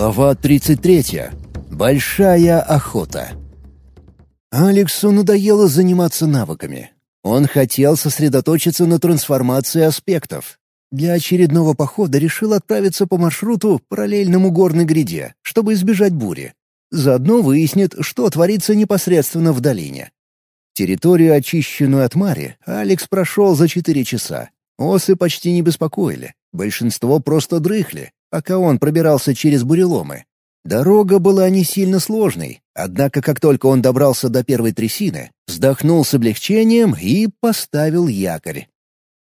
Глава 33. Большая охота. Алексу надоело заниматься навыками. Он хотел сосредоточиться на трансформации аспектов. Для очередного похода решил отправиться по маршруту, параллельному горной гряде, чтобы избежать бури. Заодно выяснит, что творится непосредственно в долине. Территорию, очищенную от Мари, Алекс прошел за четыре часа. Осы почти не беспокоили. Большинство просто дрыхли, пока он пробирался через буреломы. Дорога была не сильно сложной, однако как только он добрался до первой трясины, вздохнул с облегчением и поставил якорь.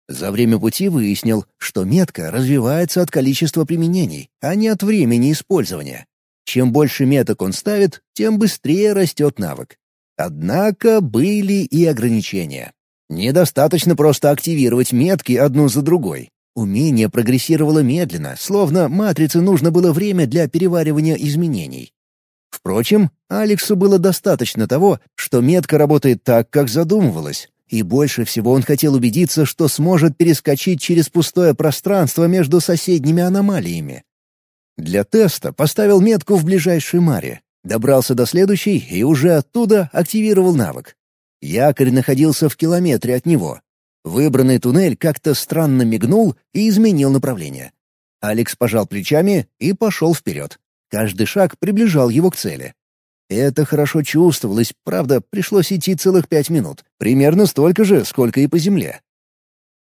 За время пути выяснил, что метка развивается от количества применений, а не от времени использования. Чем больше меток он ставит, тем быстрее растет навык. Однако были и ограничения. Недостаточно просто активировать метки одну за другой. Умение прогрессировало медленно, словно матрице нужно было время для переваривания изменений. Впрочем, Алексу было достаточно того, что метка работает так, как задумывалось, и больше всего он хотел убедиться, что сможет перескочить через пустое пространство между соседними аномалиями. Для теста поставил метку в ближайшей маре, добрался до следующей и уже оттуда активировал навык. Якорь находился в километре от него, Выбранный туннель как-то странно мигнул и изменил направление. Алекс пожал плечами и пошел вперед. Каждый шаг приближал его к цели. Это хорошо чувствовалось, правда, пришлось идти целых пять минут. Примерно столько же, сколько и по земле.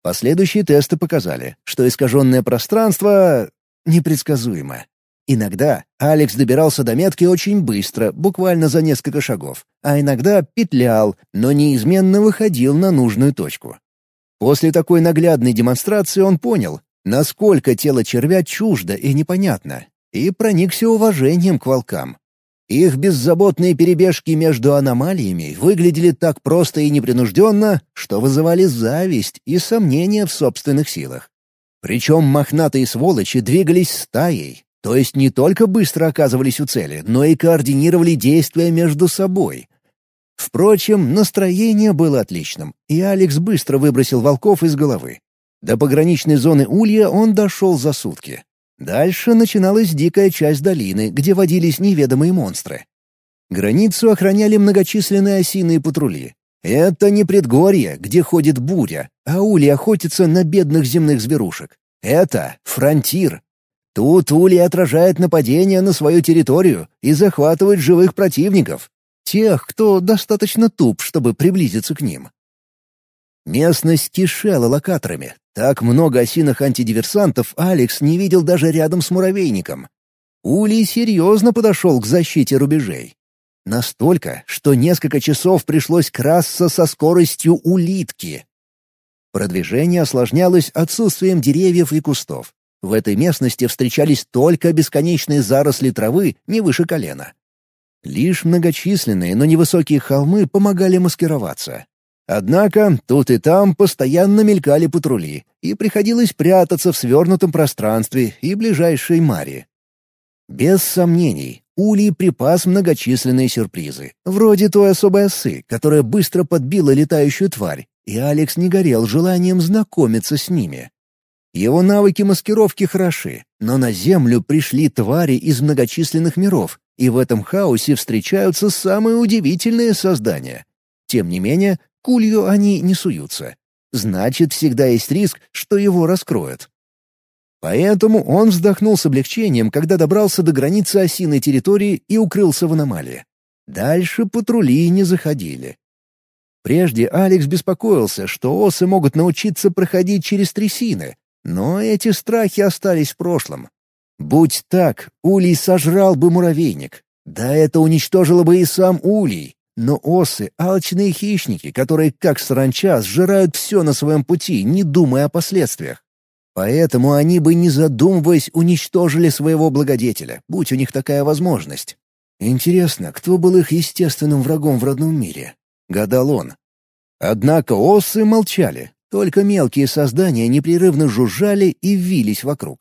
Последующие тесты показали, что искаженное пространство непредсказуемо. Иногда Алекс добирался до метки очень быстро, буквально за несколько шагов, а иногда петлял, но неизменно выходил на нужную точку. После такой наглядной демонстрации он понял, насколько тело червя чуждо и непонятно, и проникся уважением к волкам. Их беззаботные перебежки между аномалиями выглядели так просто и непринужденно, что вызывали зависть и сомнения в собственных силах. Причем мохнатые сволочи двигались стаей, то есть не только быстро оказывались у цели, но и координировали действия между собой, Впрочем, настроение было отличным, и Алекс быстро выбросил волков из головы. До пограничной зоны Улья он дошел за сутки. Дальше начиналась дикая часть долины, где водились неведомые монстры. Границу охраняли многочисленные осиные патрули. Это не предгорье, где ходит буря, а Ули охотится на бедных земных зверушек. Это фронтир. Тут Ули отражает нападения на свою территорию и захватывает живых противников. Тех, кто достаточно туп, чтобы приблизиться к ним. Местность кишела локаторами. Так много осиных антидиверсантов Алекс не видел даже рядом с муравейником. Улей серьезно подошел к защите рубежей. Настолько, что несколько часов пришлось красться со скоростью улитки. Продвижение осложнялось отсутствием деревьев и кустов. В этой местности встречались только бесконечные заросли травы не выше колена. Лишь многочисленные, но невысокие холмы помогали маскироваться. Однако тут и там постоянно мелькали патрули, и приходилось прятаться в свернутом пространстве и ближайшей маре. Без сомнений, Улей припас многочисленные сюрпризы, вроде той особой осы, которая быстро подбила летающую тварь, и Алекс не горел желанием знакомиться с ними. Его навыки маскировки хороши, но на Землю пришли твари из многочисленных миров, и в этом хаосе встречаются самые удивительные создания. Тем не менее, кулью они не суются. Значит, всегда есть риск, что его раскроют. Поэтому он вздохнул с облегчением, когда добрался до границы осиной территории и укрылся в аномалии. Дальше патрули не заходили. Прежде Алекс беспокоился, что осы могут научиться проходить через трясины, но эти страхи остались в прошлом. Будь так, Улей сожрал бы муравейник. Да это уничтожило бы и сам Улей. Но осы — алчные хищники, которые, как саранча, сжирают все на своем пути, не думая о последствиях. Поэтому они бы, не задумываясь, уничтожили своего благодетеля, будь у них такая возможность. Интересно, кто был их естественным врагом в родном мире? Гадал он. Однако осы молчали, только мелкие создания непрерывно жужжали и вились вокруг.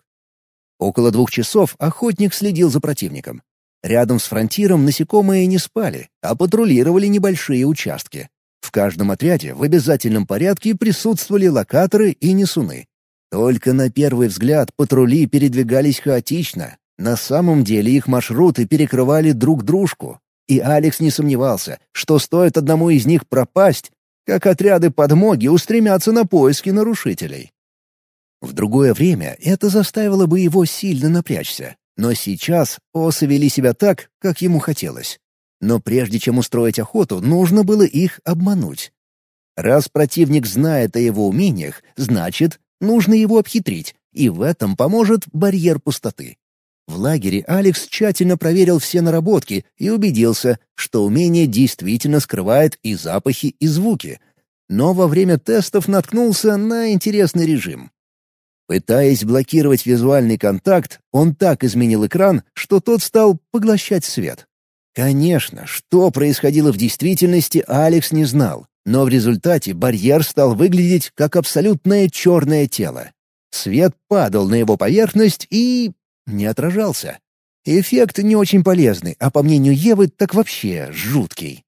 Около двух часов охотник следил за противником. Рядом с фронтиром насекомые не спали, а патрулировали небольшие участки. В каждом отряде в обязательном порядке присутствовали локаторы и несуны. Только на первый взгляд патрули передвигались хаотично, На самом деле их маршруты перекрывали друг дружку, и Алекс не сомневался, что стоит одному из них пропасть, как отряды подмоги устремятся на поиски нарушителей. В другое время это заставило бы его сильно напрячься, но сейчас осы вели себя так, как ему хотелось. Но прежде чем устроить охоту, нужно было их обмануть. Раз противник знает о его умениях, значит, нужно его обхитрить, и в этом поможет барьер пустоты. В лагере Алекс тщательно проверил все наработки и убедился, что умение действительно скрывает и запахи, и звуки. Но во время тестов наткнулся на интересный режим. Пытаясь блокировать визуальный контакт, он так изменил экран, что тот стал поглощать свет. Конечно, что происходило в действительности, Алекс не знал, но в результате барьер стал выглядеть как абсолютное черное тело. Свет падал на его поверхность и не отражался. Эффект не очень полезный, а по мнению Евы, так вообще жуткий.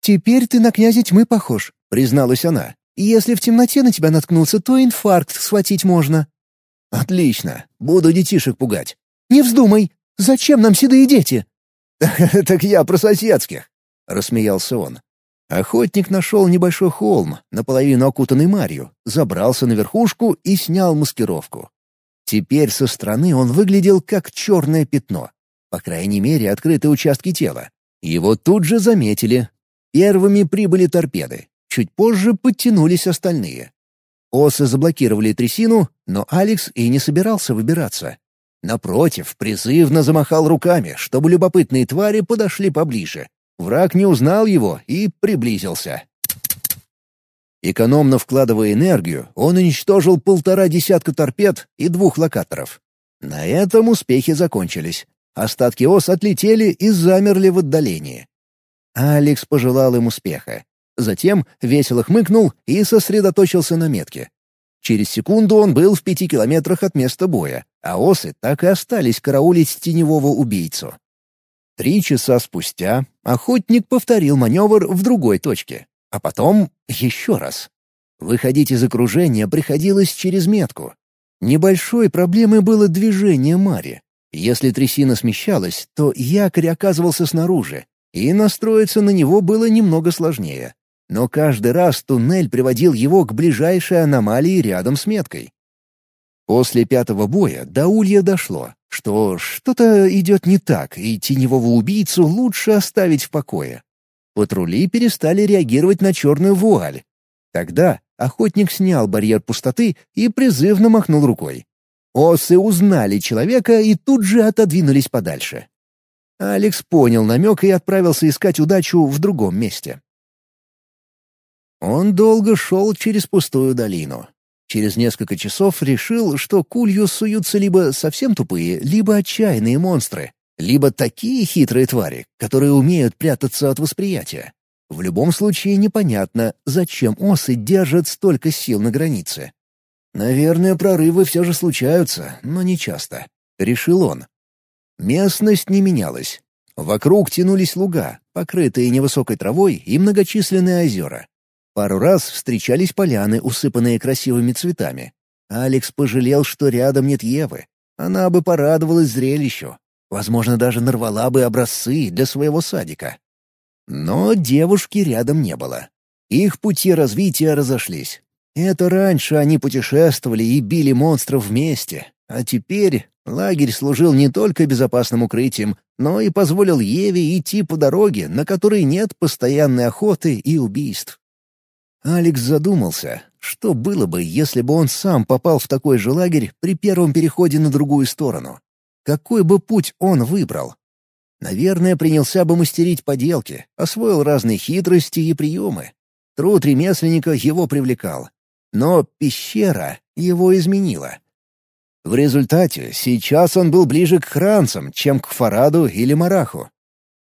«Теперь ты на князя тьмы похож», — призналась она. «Если в темноте на тебя наткнулся, то инфаркт схватить можно». «Отлично. Буду детишек пугать». «Не вздумай. Зачем нам седые дети?» «Так я про соседских», — рассмеялся он. Охотник нашел небольшой холм, наполовину окутанный марью, забрался на верхушку и снял маскировку. Теперь со стороны он выглядел как черное пятно. По крайней мере, открытые участки тела. Его тут же заметили. Первыми прибыли торпеды. Чуть позже подтянулись остальные. Осы заблокировали трясину, но Алекс и не собирался выбираться. Напротив, призывно замахал руками, чтобы любопытные твари подошли поближе. Враг не узнал его и приблизился. Экономно вкладывая энергию, он уничтожил полтора десятка торпед и двух локаторов. На этом успехи закончились. Остатки ос отлетели и замерли в отдалении. Алекс пожелал им успеха. Затем весело хмыкнул и сосредоточился на метке. Через секунду он был в пяти километрах от места боя, а осы так и остались караулить теневого убийцу. Три часа спустя охотник повторил маневр в другой точке. А потом еще раз. Выходить из окружения приходилось через метку. Небольшой проблемой было движение Мари. Если трясина смещалась, то якорь оказывался снаружи, и настроиться на него было немного сложнее. Но каждый раз туннель приводил его к ближайшей аномалии рядом с меткой. После пятого боя до Улья дошло, что что-то идет не так, и теневого убийцу лучше оставить в покое. Патрули перестали реагировать на черную вуаль. Тогда охотник снял барьер пустоты и призывно махнул рукой. Осы узнали человека и тут же отодвинулись подальше. Алекс понял намек и отправился искать удачу в другом месте. Он долго шел через пустую долину. Через несколько часов решил, что кулью суются либо совсем тупые, либо отчаянные монстры, либо такие хитрые твари, которые умеют прятаться от восприятия. В любом случае непонятно, зачем осы держат столько сил на границе. Наверное, прорывы все же случаются, но не часто. Решил он. Местность не менялась. Вокруг тянулись луга, покрытые невысокой травой и многочисленные озера. Пару раз встречались поляны, усыпанные красивыми цветами. Алекс пожалел, что рядом нет Евы. Она бы порадовалась зрелищу. Возможно, даже нарвала бы образцы для своего садика. Но девушки рядом не было. Их пути развития разошлись. Это раньше они путешествовали и били монстров вместе, а теперь лагерь служил не только безопасным укрытием, но и позволил Еве идти по дороге, на которой нет постоянной охоты и убийств. Алекс задумался, что было бы, если бы он сам попал в такой же лагерь при первом переходе на другую сторону. Какой бы путь он выбрал? Наверное, принялся бы мастерить поделки, освоил разные хитрости и приемы. Труд ремесленника его привлекал. Но пещера его изменила. В результате сейчас он был ближе к хранцам, чем к Фараду или Мараху.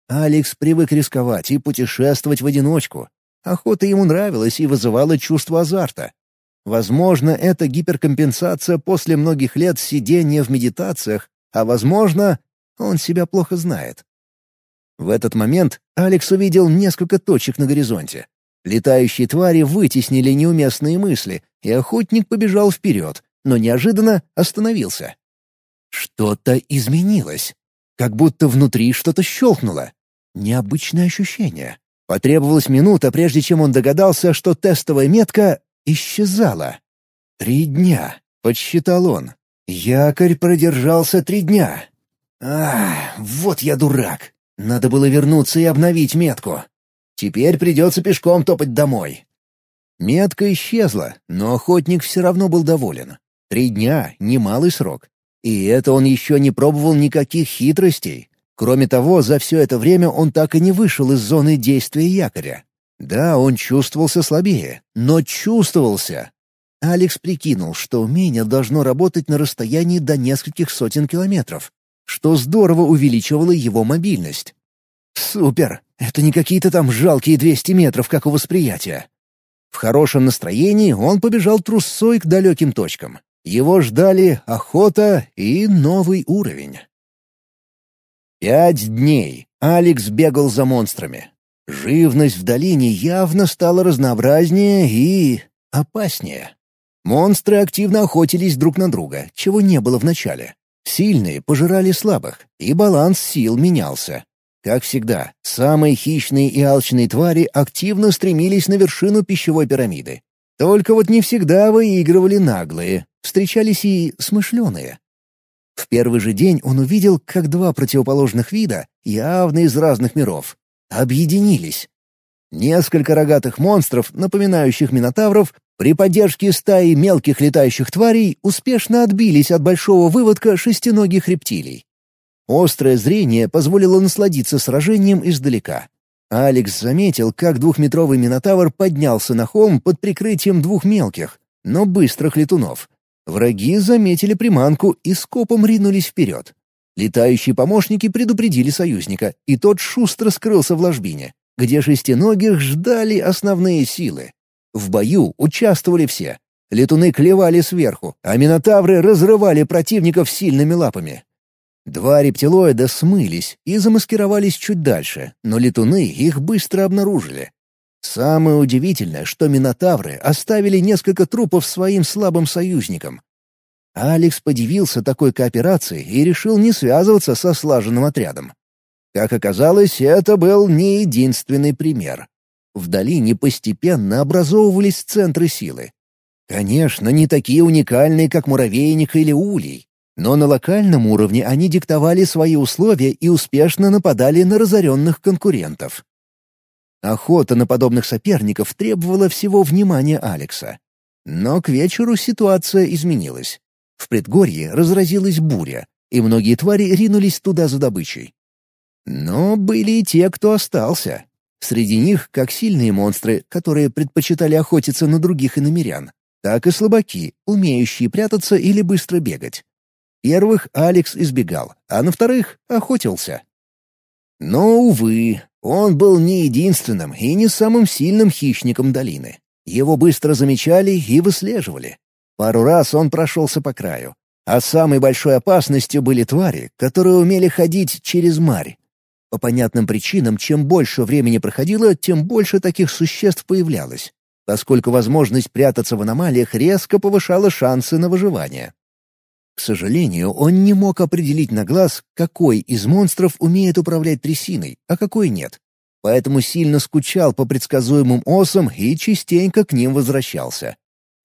Алекс привык рисковать и путешествовать в одиночку, Охота ему нравилась и вызывала чувство азарта. Возможно, это гиперкомпенсация после многих лет сидения в медитациях, а возможно, он себя плохо знает. В этот момент Алекс увидел несколько точек на горизонте. Летающие твари вытеснили неуместные мысли, и охотник побежал вперед, но неожиданно остановился. Что-то изменилось. Как будто внутри что-то щелкнуло. Необычное ощущение. Потребовалась минута, прежде чем он догадался, что тестовая метка исчезала. «Три дня», — подсчитал он. «Якорь продержался три дня». «Ах, вот я дурак. Надо было вернуться и обновить метку. Теперь придется пешком топать домой». Метка исчезла, но охотник все равно был доволен. Три дня — немалый срок. И это он еще не пробовал никаких хитростей. Кроме того, за все это время он так и не вышел из зоны действия якоря. Да, он чувствовался слабее, но чувствовался. Алекс прикинул, что умение должно работать на расстоянии до нескольких сотен километров, что здорово увеличивало его мобильность. Супер! Это не какие-то там жалкие 200 метров, как у восприятия. В хорошем настроении он побежал трусцой к далеким точкам. Его ждали охота и новый уровень. Пять дней Алекс бегал за монстрами. Живность в долине явно стала разнообразнее и... опаснее. Монстры активно охотились друг на друга, чего не было в начале. Сильные пожирали слабых, и баланс сил менялся. Как всегда, самые хищные и алчные твари активно стремились на вершину пищевой пирамиды. Только вот не всегда выигрывали наглые, встречались и смышленые. В первый же день он увидел, как два противоположных вида, явно из разных миров, объединились. Несколько рогатых монстров, напоминающих минотавров, при поддержке стаи мелких летающих тварей успешно отбились от большого выводка шестиногих рептилий. Острое зрение позволило насладиться сражением издалека. Алекс заметил, как двухметровый минотавр поднялся на холм под прикрытием двух мелких, но быстрых летунов. Враги заметили приманку и скопом ринулись вперед. Летающие помощники предупредили союзника, и тот шустро скрылся в ложбине, где шестиногих ждали основные силы. В бою участвовали все. Летуны клевали сверху, а минотавры разрывали противников сильными лапами. Два рептилоида смылись и замаскировались чуть дальше, но летуны их быстро обнаружили. Самое удивительное, что минотавры оставили несколько трупов своим слабым союзникам. Алекс подивился такой кооперации и решил не связываться со слаженным отрядом. Как оказалось, это был не единственный пример. В долине постепенно образовывались центры силы. Конечно, не такие уникальные, как муравейник или улей, но на локальном уровне они диктовали свои условия и успешно нападали на разоренных конкурентов. Охота на подобных соперников требовала всего внимания Алекса. Но к вечеру ситуация изменилась. В предгорье разразилась буря, и многие твари ринулись туда за добычей. Но были и те, кто остался. Среди них как сильные монстры, которые предпочитали охотиться на других иномерян, так и слабаки, умеющие прятаться или быстро бегать. Первых Алекс избегал, а на вторых — охотился. Но, увы, он был не единственным и не самым сильным хищником долины. Его быстро замечали и выслеживали. Пару раз он прошелся по краю. А самой большой опасностью были твари, которые умели ходить через марь. По понятным причинам, чем больше времени проходило, тем больше таких существ появлялось, поскольку возможность прятаться в аномалиях резко повышала шансы на выживание. К сожалению, он не мог определить на глаз, какой из монстров умеет управлять трясиной, а какой нет. Поэтому сильно скучал по предсказуемым осам и частенько к ним возвращался.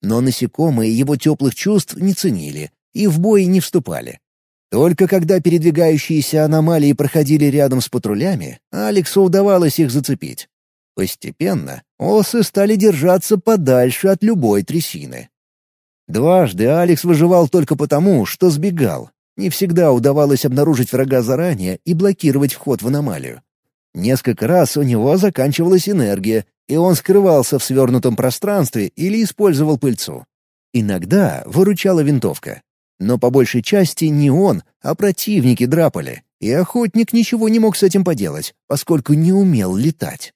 Но насекомые его теплых чувств не ценили и в бой не вступали. Только когда передвигающиеся аномалии проходили рядом с патрулями, Алексу удавалось их зацепить. Постепенно осы стали держаться подальше от любой трясины. Дважды Алекс выживал только потому, что сбегал. Не всегда удавалось обнаружить врага заранее и блокировать вход в аномалию. Несколько раз у него заканчивалась энергия, и он скрывался в свернутом пространстве или использовал пыльцу. Иногда выручала винтовка, но по большей части не он, а противники драпали, и охотник ничего не мог с этим поделать, поскольку не умел летать.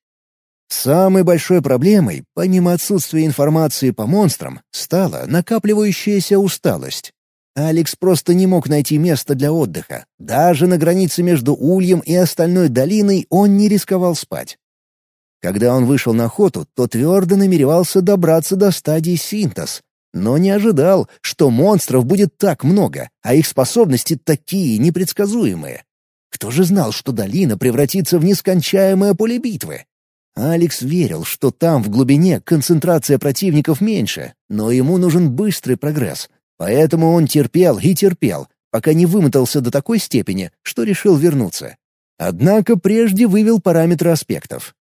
Самой большой проблемой, помимо отсутствия информации по монстрам, стала накапливающаяся усталость. Алекс просто не мог найти место для отдыха. Даже на границе между Ульем и остальной долиной он не рисковал спать. Когда он вышел на охоту, то твердо намеревался добраться до стадии синтез, Но не ожидал, что монстров будет так много, а их способности такие непредсказуемые. Кто же знал, что долина превратится в нескончаемое поле битвы? Алекс верил, что там, в глубине, концентрация противников меньше, но ему нужен быстрый прогресс. Поэтому он терпел и терпел, пока не вымотался до такой степени, что решил вернуться. Однако прежде вывел параметры аспектов.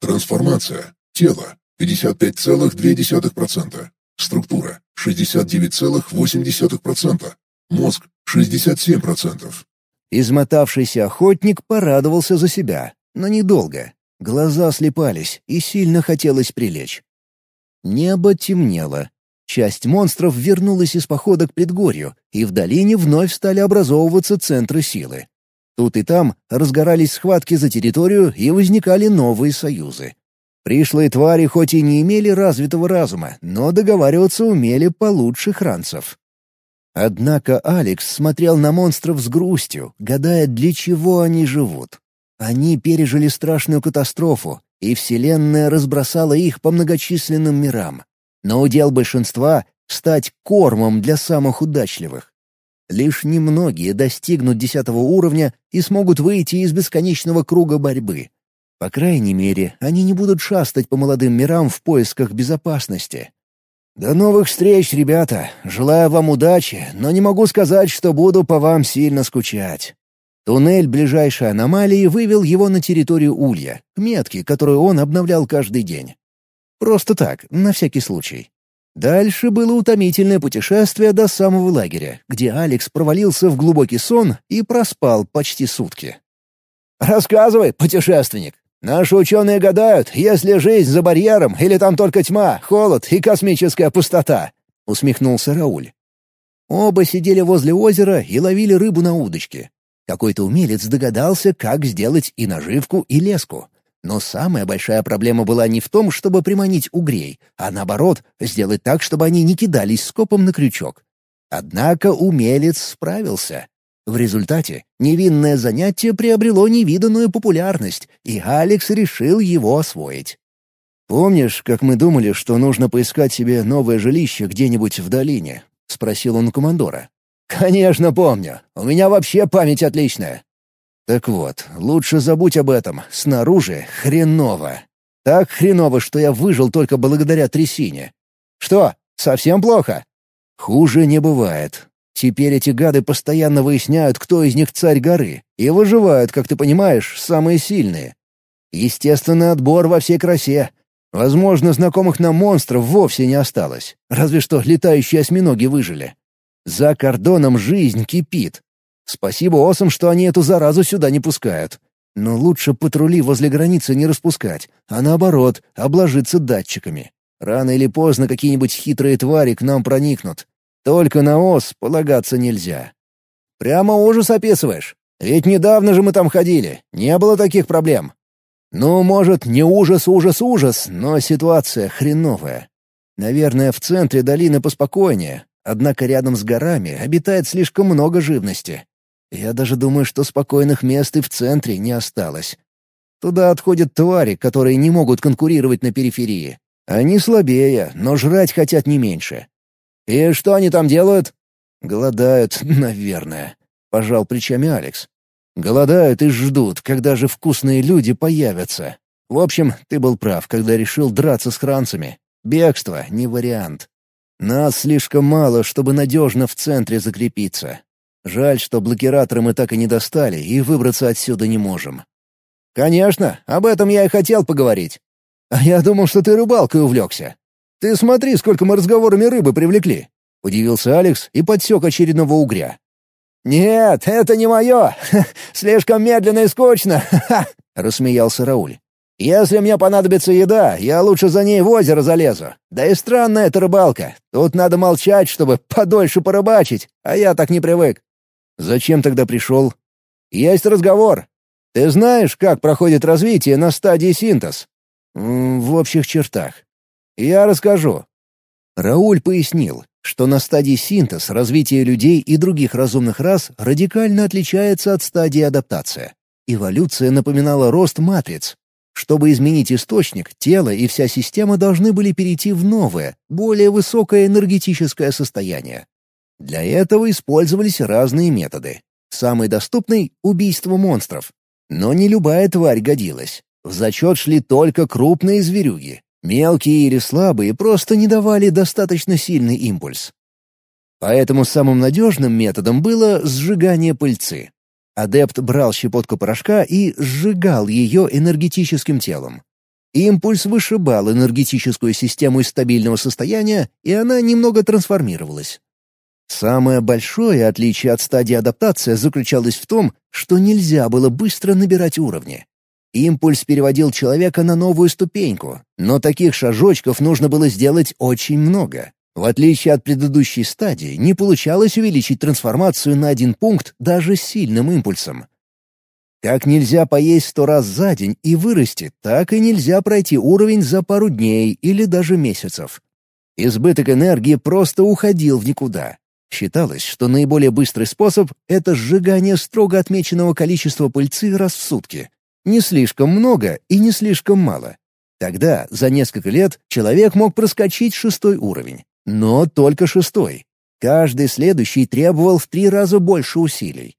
Трансформация. Тело. 55,2%. Структура. 69,8%. Мозг. 67%. Измотавшийся охотник порадовался за себя, но недолго. Глаза слепались, и сильно хотелось прилечь. Небо темнело. Часть монстров вернулась из похода к предгорью, и в долине вновь стали образовываться центры силы. Тут и там разгорались схватки за территорию и возникали новые союзы. Пришлые твари хоть и не имели развитого разума, но договариваться умели получше хранцев. Однако Алекс смотрел на монстров с грустью, гадая, для чего они живут. Они пережили страшную катастрофу, и Вселенная разбросала их по многочисленным мирам. Но удел большинства — стать кормом для самых удачливых. Лишь немногие достигнут десятого уровня и смогут выйти из бесконечного круга борьбы. По крайней мере, они не будут шастать по молодым мирам в поисках безопасности. «До новых встреч, ребята! Желаю вам удачи, но не могу сказать, что буду по вам сильно скучать». Туннель ближайшей аномалии вывел его на территорию Улья, к метке, которую он обновлял каждый день. Просто так, на всякий случай. Дальше было утомительное путешествие до самого лагеря, где Алекс провалился в глубокий сон и проспал почти сутки. «Рассказывай, путешественник!» Наши ученые гадают, есть ли жизнь за барьером или там только тьма, холод и космическая пустота», — усмехнулся Рауль. Оба сидели возле озера и ловили рыбу на удочке. Какой-то умелец догадался, как сделать и наживку, и леску. Но самая большая проблема была не в том, чтобы приманить угрей, а наоборот, сделать так, чтобы они не кидались скопом на крючок. Однако умелец справился. В результате невинное занятие приобрело невиданную популярность, и Алекс решил его освоить. «Помнишь, как мы думали, что нужно поискать себе новое жилище где-нибудь в долине?» — спросил он командора. «Конечно помню. У меня вообще память отличная». «Так вот, лучше забудь об этом. Снаружи хреново. Так хреново, что я выжил только благодаря трясине. Что, совсем плохо?» «Хуже не бывает. Теперь эти гады постоянно выясняют, кто из них царь горы, и выживают, как ты понимаешь, самые сильные. Естественный отбор во всей красе. Возможно, знакомых нам монстров вовсе не осталось, разве что летающие осьминоги выжили. За кордоном жизнь кипит. Спасибо осам, что они эту заразу сюда не пускают. Но лучше патрули возле границы не распускать, а наоборот, обложиться датчиками. Рано или поздно какие-нибудь хитрые твари к нам проникнут, только на ос полагаться нельзя. Прямо ужас описываешь. Ведь недавно же мы там ходили, не было таких проблем. Ну, может, не ужас, ужас, ужас, но ситуация хреновая. Наверное, в центре долины поспокойнее, однако рядом с горами обитает слишком много живности. Я даже думаю, что спокойных мест и в центре не осталось. Туда отходят твари, которые не могут конкурировать на периферии. Они слабее, но жрать хотят не меньше. «И что они там делают?» «Голодают, наверное», — пожал плечами Алекс. «Голодают и ждут, когда же вкусные люди появятся. В общем, ты был прав, когда решил драться с хранцами. Бегство — не вариант. Нас слишком мало, чтобы надежно в центре закрепиться. Жаль, что блокираторы мы так и не достали, и выбраться отсюда не можем». «Конечно, об этом я и хотел поговорить. А я думал, что ты рыбалкой увлекся. «Ты смотри, сколько мы разговорами рыбы привлекли!» — удивился Алекс и подсек очередного угря. «Нет, это не мое! Слишком медленно и скучно!» — рассмеялся Рауль. «Если мне понадобится еда, я лучше за ней в озеро залезу. Да и странная эта рыбалка. Тут надо молчать, чтобы подольше порыбачить, а я так не привык». «Зачем тогда пришел?» «Есть разговор. Ты знаешь, как проходит развитие на стадии синтез?» «В общих чертах. «Я расскажу». Рауль пояснил, что на стадии синтез развитие людей и других разумных рас радикально отличается от стадии адаптация. Эволюция напоминала рост матриц. Чтобы изменить источник, тело и вся система должны были перейти в новое, более высокое энергетическое состояние. Для этого использовались разные методы. Самый доступный — убийство монстров. Но не любая тварь годилась. В зачет шли только крупные зверюги. Мелкие или слабые просто не давали достаточно сильный импульс. Поэтому самым надежным методом было сжигание пыльцы. Адепт брал щепотку порошка и сжигал ее энергетическим телом. Импульс вышибал энергетическую систему из стабильного состояния, и она немного трансформировалась. Самое большое отличие от стадии адаптации заключалось в том, что нельзя было быстро набирать уровни. Импульс переводил человека на новую ступеньку, но таких шажочков нужно было сделать очень много. В отличие от предыдущей стадии, не получалось увеличить трансформацию на один пункт даже сильным импульсом. Как нельзя поесть сто раз за день и вырасти, так и нельзя пройти уровень за пару дней или даже месяцев. Избыток энергии просто уходил в никуда. Считалось, что наиболее быстрый способ — это сжигание строго отмеченного количества пыльцы раз в сутки. Не слишком много и не слишком мало. Тогда, за несколько лет, человек мог проскочить шестой уровень. Но только шестой. Каждый следующий требовал в три раза больше усилий.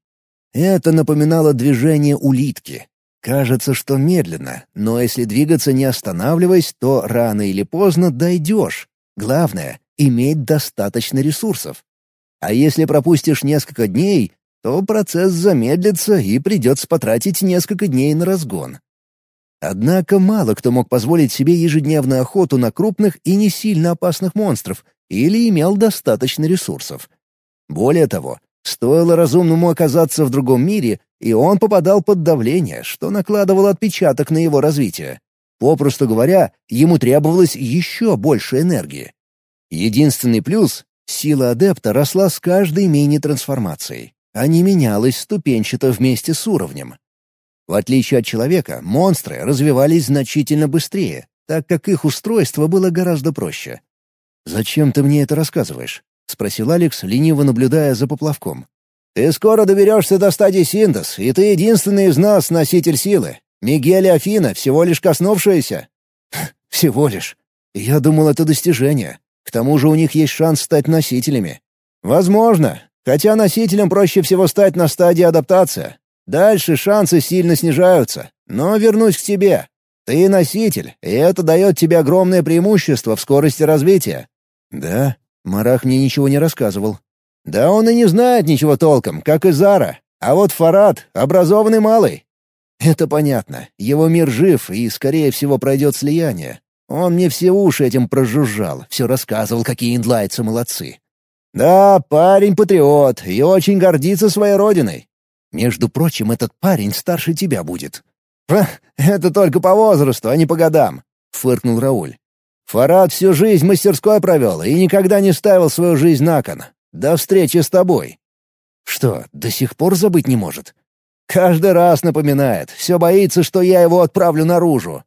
Это напоминало движение улитки. Кажется, что медленно, но если двигаться не останавливаясь, то рано или поздно дойдешь. Главное — иметь достаточно ресурсов. А если пропустишь несколько дней, то процесс замедлится и придется потратить несколько дней на разгон. Однако мало кто мог позволить себе ежедневную охоту на крупных и не сильно опасных монстров или имел достаточно ресурсов. Более того, стоило разумному оказаться в другом мире, и он попадал под давление, что накладывало отпечаток на его развитие. Попросту говоря, ему требовалось еще больше энергии. Единственный плюс — сила адепта росла с каждой мини-трансформацией, а не менялась ступенчато вместе с уровнем. В отличие от человека, монстры развивались значительно быстрее, так как их устройство было гораздо проще. «Зачем ты мне это рассказываешь?» — спросил Алекс, лениво наблюдая за поплавком. «Ты скоро доберешься до стадии синтез, и ты единственный из нас носитель силы. Мигель и Афина всего лишь коснувшиеся». «Всего лишь. Я думал, это достижение. К тому же у них есть шанс стать носителями». «Возможно. Хотя носителям проще всего стать на стадии адаптации. Дальше шансы сильно снижаются. Но вернусь к тебе. Ты носитель, и это дает тебе огромное преимущество в скорости развития». «Да?» Марах мне ничего не рассказывал. «Да он и не знает ничего толком, как и Зара. А вот Фарад — образованный малый». «Это понятно. Его мир жив и, скорее всего, пройдет слияние. Он мне все уши этим прожужжал, все рассказывал, какие индлайцы молодцы. Да, парень патриот и очень гордится своей родиной. Между прочим, этот парень старше тебя будет. «Это только по возрасту, а не по годам», — фыркнул Рауль. «Фарад всю жизнь мастерской провел и никогда не ставил свою жизнь на кон. До встречи с тобой». «Что, до сих пор забыть не может?» «Каждый раз напоминает. Все боится, что я его отправлю наружу».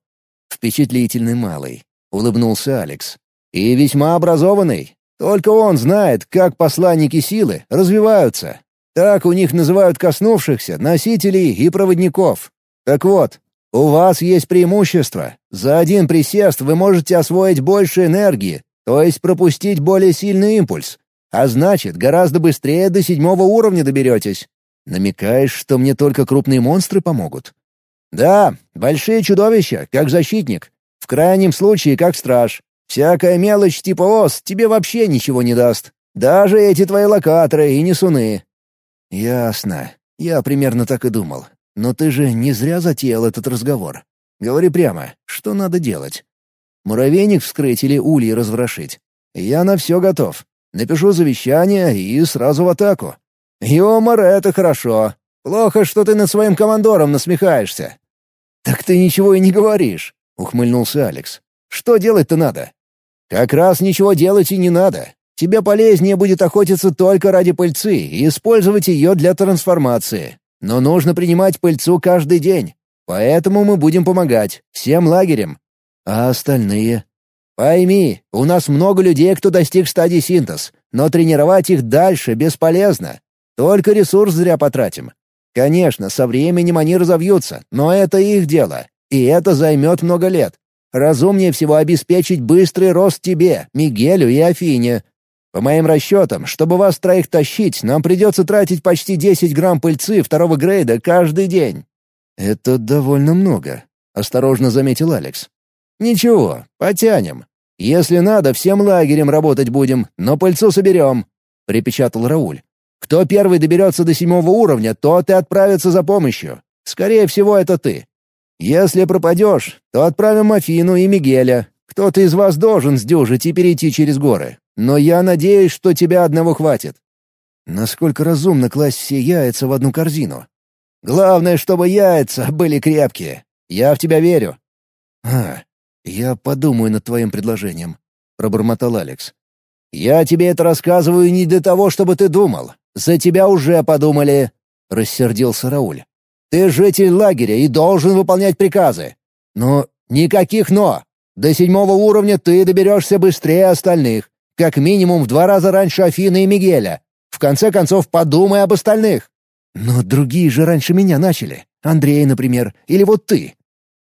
«Впечатлительный малый», — улыбнулся Алекс. «И весьма образованный. Только он знает, как посланники силы развиваются. Так у них называют коснувшихся, носителей и проводников. Так вот, у вас есть преимущество. За один присест вы можете освоить больше энергии, то есть пропустить более сильный импульс. А значит, гораздо быстрее до седьмого уровня доберетесь. Намекаешь, что мне только крупные монстры помогут? Да, большие чудовища, как защитник. В крайнем случае, как страж. Всякая мелочь типа ос тебе вообще ничего не даст. Даже эти твои локаторы и несуны». «Ясно. Я примерно так и думал. Но ты же не зря затеял этот разговор. Говори прямо, что надо делать? Муравейник вскрыть или ульи разворошить? Я на все готов. Напишу завещание и сразу в атаку. Юмор — это хорошо. Плохо, что ты над своим командором насмехаешься. «Так ты ничего и не говоришь», — ухмыльнулся Алекс. «Что делать-то надо? Как раз ничего делать и не надо. Тебе полезнее будет охотиться только ради пыльцы и использовать ее для трансформации. Но нужно принимать пыльцу каждый день. Поэтому мы будем помогать. Всем лагерям. А остальные? Пойми, у нас много людей, кто достиг стадии синтез, но тренировать их дальше бесполезно. Только ресурс зря потратим. Конечно, со временем они разовьются, но это их дело. и это займет много лет. Разумнее всего обеспечить быстрый рост тебе, Мигелю и Афине. По моим расчетам, чтобы вас троих тащить, нам придется тратить почти 10 грамм пыльцы второго грейда каждый день». «Это довольно много», — осторожно заметил Алекс. «Ничего, потянем. Если надо, всем лагерем работать будем, но пыльцу соберем», — припечатал Рауль. «Кто первый доберется до седьмого уровня, тот и отправится за помощью. Скорее всего, это ты. Если пропадешь, то отправим Афину и Мигеля. Кто-то из вас должен сдюжить и перейти через горы. Но я надеюсь, что тебя одного хватит. Насколько разумно класть все яйца в одну корзину? Главное, чтобы яйца были крепкие. Я в тебя верю. А, я подумаю над твоим предложением, пробормотал Алекс. Я тебе это рассказываю не для того, чтобы ты думал. За тебя уже подумали, рассердился Рауль. Ты житель лагеря и должен выполнять приказы. Но никаких «но». До седьмого уровня ты доберешься быстрее остальных. Как минимум в два раза раньше Афины и Мигеля. В конце концов, подумай об остальных. Но другие же раньше меня начали. Андрей, например, или вот ты.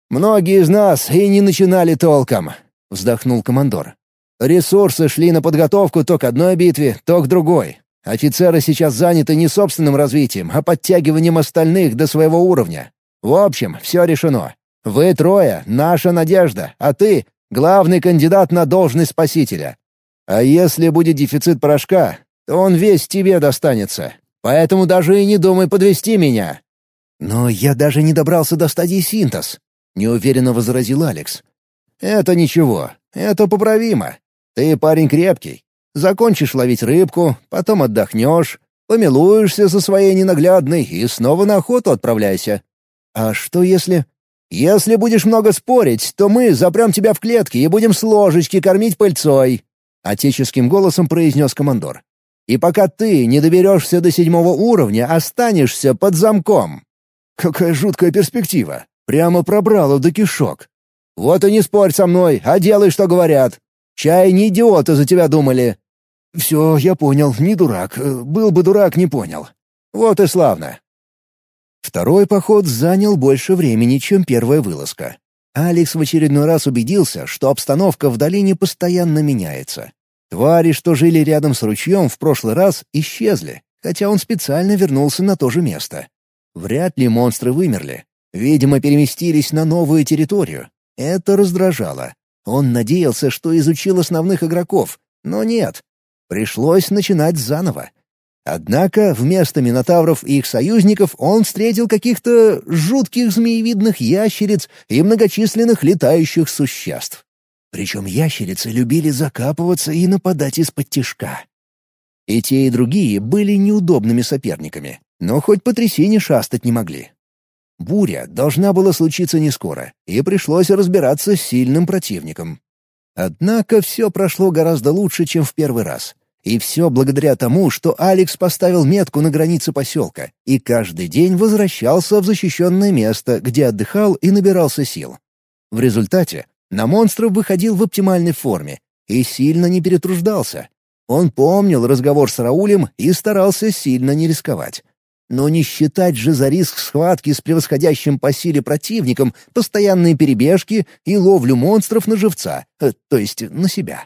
Многие из нас и не начинали толком, вздохнул командор. Ресурсы шли на подготовку то к одной битве, то к другой. Офицеры сейчас заняты не собственным развитием, а подтягиванием остальных до своего уровня. В общем, все решено. Вы трое — наша надежда, а ты — главный кандидат на должность спасителя. А если будет дефицит порошка, то он весь тебе достанется. Поэтому даже и не думай подвести меня». «Но я даже не добрался до стадии синтез», — неуверенно возразил Алекс. «Это ничего, это поправимо. Ты парень крепкий, Закончишь ловить рыбку, потом отдохнешь, помилуешься со своей ненаглядной и снова на охоту отправляйся. А что если... Если будешь много спорить, то мы запрем тебя в клетке и будем с ложечки кормить пыльцой», — отеческим голосом произнес командор. «И пока ты не доберешься до седьмого уровня, останешься под замком». «Какая жуткая перспектива! Прямо пробрало до кишок!» «Вот и не спорь со мной, а делай, что говорят. Чай не идиоты за тебя думали. «Все, я понял, не дурак. Э, был бы дурак, не понял. Вот и славно». Второй поход занял больше времени, чем первая вылазка. Алекс в очередной раз убедился, что обстановка в долине постоянно меняется. Твари, что жили рядом с ручьем в прошлый раз, исчезли, хотя он специально вернулся на то же место. Вряд ли монстры вымерли. Видимо, переместились на новую территорию. Это раздражало. Он надеялся, что изучил основных игроков, но нет, Пришлось начинать заново. Однако вместо минотавров и их союзников он встретил каких-то жутких змеевидных ящериц и многочисленных летающих существ. Причем ящерицы любили закапываться и нападать из-под тишка. И те, и другие были неудобными соперниками, но хоть по трясине шастать не могли. Буря должна была случиться не скоро, и пришлось разбираться с сильным противником. Однако все прошло гораздо лучше, чем в первый раз. И все благодаря тому, что Алекс поставил метку на границе поселка и каждый день возвращался в защищенное место, где отдыхал и набирался сил. В результате на монстра выходил в оптимальной форме и сильно не перетруждался. Он помнил разговор с Раулем и старался сильно не рисковать. Но не считать же за риск схватки с превосходящим по силе противником постоянные перебежки и ловлю монстров на живца, э, то есть на себя.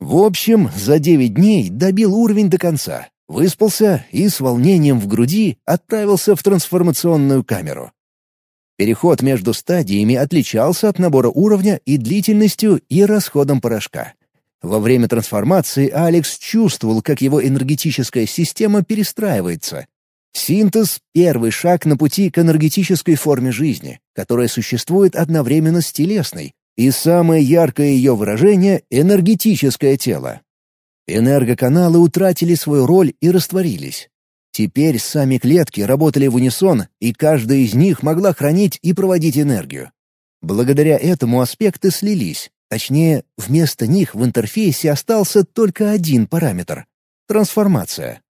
В общем, за девять дней добил уровень до конца, выспался и с волнением в груди отправился в трансформационную камеру. Переход между стадиями отличался от набора уровня и длительностью, и расходом порошка. Во время трансформации Алекс чувствовал, как его энергетическая система перестраивается, Синтез — первый шаг на пути к энергетической форме жизни, которая существует одновременно с телесной, и самое яркое ее выражение — энергетическое тело. Энергоканалы утратили свою роль и растворились. Теперь сами клетки работали в унисон, и каждая из них могла хранить и проводить энергию. Благодаря этому аспекты слились, точнее, вместо них в интерфейсе остался только один параметр — трансформация.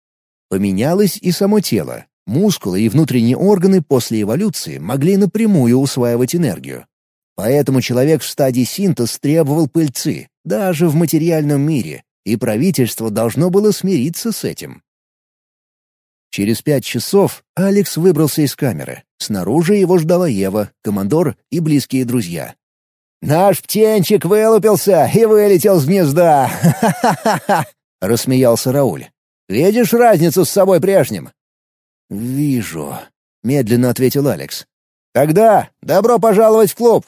Поменялось и само тело. Мускулы и внутренние органы после эволюции могли напрямую усваивать энергию. Поэтому человек в стадии синтез требовал пыльцы, даже в материальном мире, и правительство должно было смириться с этим. Через пять часов Алекс выбрался из камеры. Снаружи его ждала Ева, командор и близкие друзья. «Наш птенчик вылупился и вылетел с гнезда! Ха-ха-ха!» — рассмеялся Рауль. «Видишь разницу с собой прежним?» «Вижу», — медленно ответил Алекс. «Тогда добро пожаловать в клуб!